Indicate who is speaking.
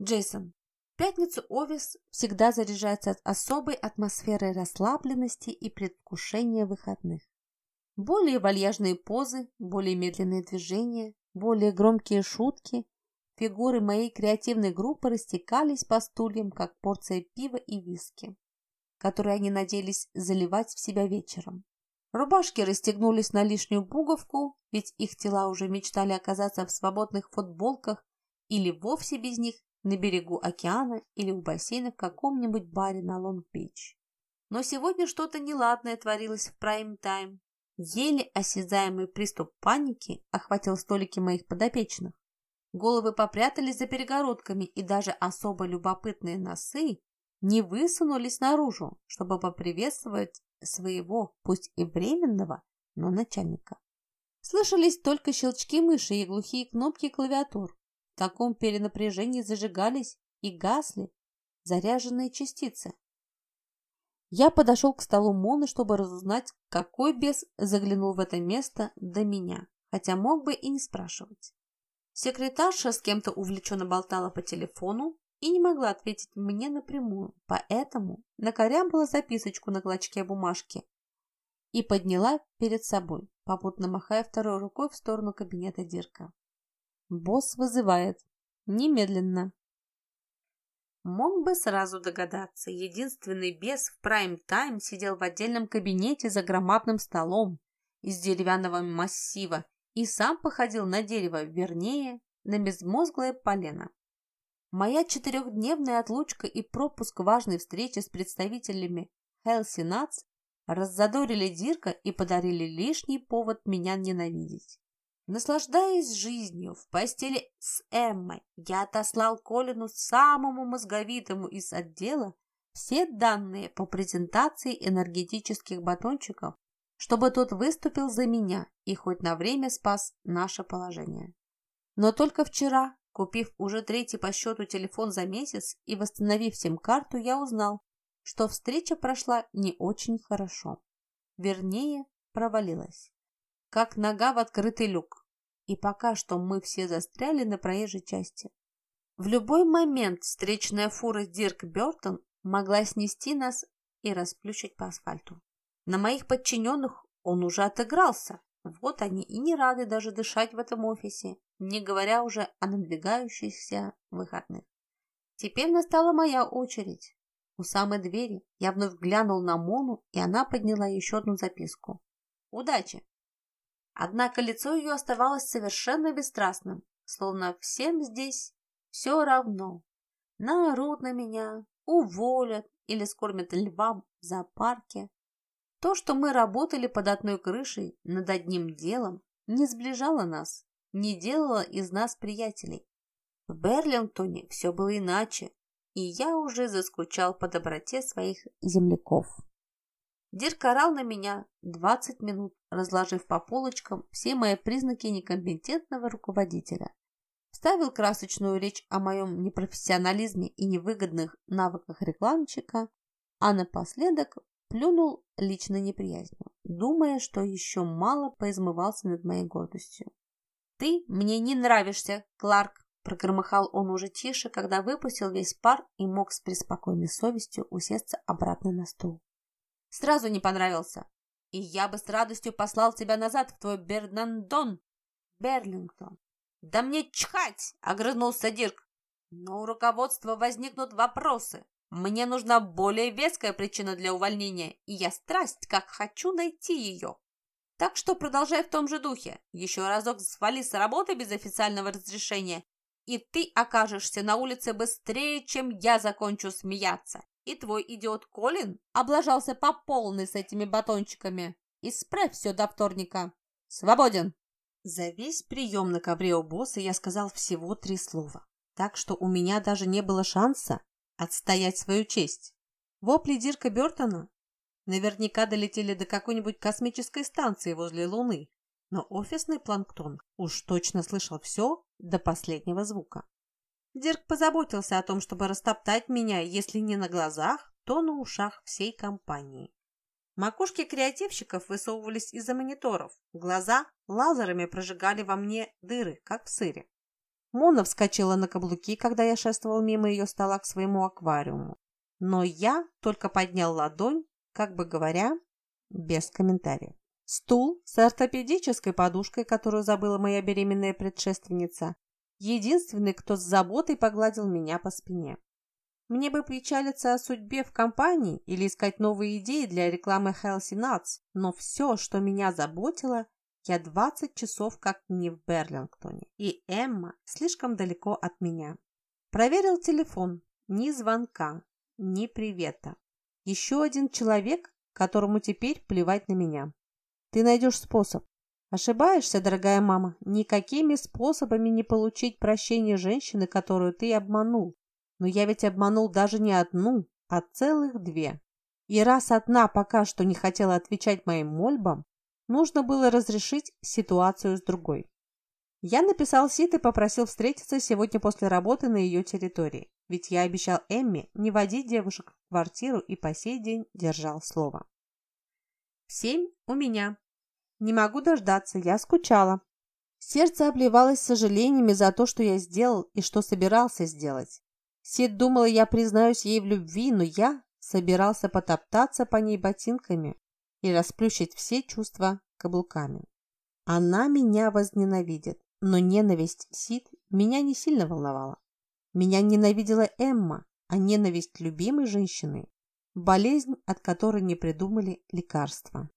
Speaker 1: Джейсон. В пятницу офис всегда заряжается от особой атмосферой расслабленности и предвкушения выходных. Более вальяжные позы, более медленные движения, более громкие шутки. Фигуры моей креативной группы растекались по стульям, как порция пива и виски, которые они надеялись заливать в себя вечером. Рубашки расстегнулись на лишнюю пуговку, ведь их тела уже мечтали оказаться в свободных футболках или вовсе без них на берегу океана или у бассейна в каком-нибудь баре на Лонг-Бич. Но сегодня что-то неладное творилось в прайм-тайм. Еле осязаемый приступ паники охватил столики моих подопечных. Головы попрятались за перегородками, и даже особо любопытные носы не высунулись наружу, чтобы поприветствовать своего, пусть и временного, но начальника. Слышались только щелчки мыши и глухие кнопки клавиатур. В таком перенапряжении зажигались и гасли заряженные частицы. Я подошел к столу Моны, чтобы разузнать, какой бес заглянул в это место до меня, хотя мог бы и не спрашивать. Секретарша с кем-то увлеченно болтала по телефону и не могла ответить мне напрямую, поэтому накорябала записочку на клочке бумажки и подняла перед собой, попутно махая второй рукой в сторону кабинета Дирка. «Босс вызывает. Немедленно!» Мог бы сразу догадаться, единственный бес в прайм-тайм сидел в отдельном кабинете за громадным столом из деревянного массива и сам походил на дерево, вернее, на безмозглое полено. Моя четырехдневная отлучка и пропуск важной встречи с представителями Хелси Натс раззадорили Дирка и подарили лишний повод меня ненавидеть. Наслаждаясь жизнью в постели с Эммой, я отослал Колину самому мозговитому из отдела все данные по презентации энергетических батончиков, чтобы тот выступил за меня и хоть на время спас наше положение. Но только вчера, купив уже третий по счету телефон за месяц и восстановив сим-карту, я узнал, что встреча прошла не очень хорошо. Вернее, провалилась как нога в открытый люк. И пока что мы все застряли на проезжей части. В любой момент встречная фура Дирк Бертон могла снести нас и расплющить по асфальту. На моих подчиненных он уже отыгрался. Вот они и не рады даже дышать в этом офисе, не говоря уже о надвигающихся выходных. Теперь настала моя очередь. У самой двери я вновь глянул на Мону, и она подняла еще одну записку. «Удачи! Однако лицо ее оставалось совершенно бесстрастным, словно всем здесь все равно. Наорут на меня, уволят или скормят львам в зоопарке. То, что мы работали под одной крышей над одним делом, не сближало нас, не делало из нас приятелей. В Берлингтоне все было иначе, и я уже заскучал по доброте своих земляков. Дирк орал на меня 20 минут, разложив по полочкам все мои признаки некомпетентного руководителя. Ставил красочную речь о моем непрофессионализме и невыгодных навыках рекламщика, а напоследок плюнул лично неприязнью, думая, что еще мало поизмывался над моей гордостью. «Ты мне не нравишься, Кларк!» Прогромыхал он уже тише, когда выпустил весь пар и мог с преспокойной совестью усесться обратно на стул. Сразу не понравился. И я бы с радостью послал тебя назад в твой Бернандон, Берлингтон. Да мне чхать, огрызнулся Дирк. Но у руководства возникнут вопросы. Мне нужна более веская причина для увольнения, и я страсть, как хочу найти ее. Так что продолжай в том же духе. Еще разок свали с работы без официального разрешения, и ты окажешься на улице быстрее, чем я закончу смеяться. И твой идиот Колин облажался по полной с этими батончиками. Исправь все до вторника. Свободен!» За весь прием на ковре у босса я сказал всего три слова. Так что у меня даже не было шанса отстоять свою честь. Вопли Дирка Бертона наверняка долетели до какой-нибудь космической станции возле Луны. Но офисный планктон уж точно слышал все до последнего звука. Дирк позаботился о том, чтобы растоптать меня, если не на глазах, то на ушах всей компании. Макушки креативщиков высовывались из-за мониторов, глаза лазерами прожигали во мне дыры, как в сыре. Мона вскочила на каблуки, когда я шествовал мимо ее стола к своему аквариуму. Но я только поднял ладонь, как бы говоря, без комментариев. Стул с ортопедической подушкой, которую забыла моя беременная предшественница, единственный, кто с заботой погладил меня по спине. Мне бы печалиться о судьбе в компании или искать новые идеи для рекламы Healthy Nuts, но все, что меня заботило, я 20 часов как не в Берлингтоне, и Эмма слишком далеко от меня. Проверил телефон. Ни звонка, ни привета. Еще один человек, которому теперь плевать на меня. Ты найдешь способ. Ошибаешься, дорогая мама. Никакими способами не получить прощение женщины, которую ты обманул. Но я ведь обманул даже не одну, а целых две. И раз одна пока что не хотела отвечать моим мольбам, нужно было разрешить ситуацию с другой. Я написал Сит и попросил встретиться сегодня после работы на ее территории, ведь я обещал Эмми не водить девушек в квартиру и по сей день держал слово. Семь у меня. Не могу дождаться, я скучала. Сердце обливалось сожалениями за то, что я сделал и что собирался сделать. Сид думала, я признаюсь ей в любви, но я собирался потоптаться по ней ботинками и расплющить все чувства каблуками. Она меня возненавидит, но ненависть Сид меня не сильно волновала. Меня ненавидела Эмма, а ненависть любимой женщины – болезнь, от которой не придумали лекарства.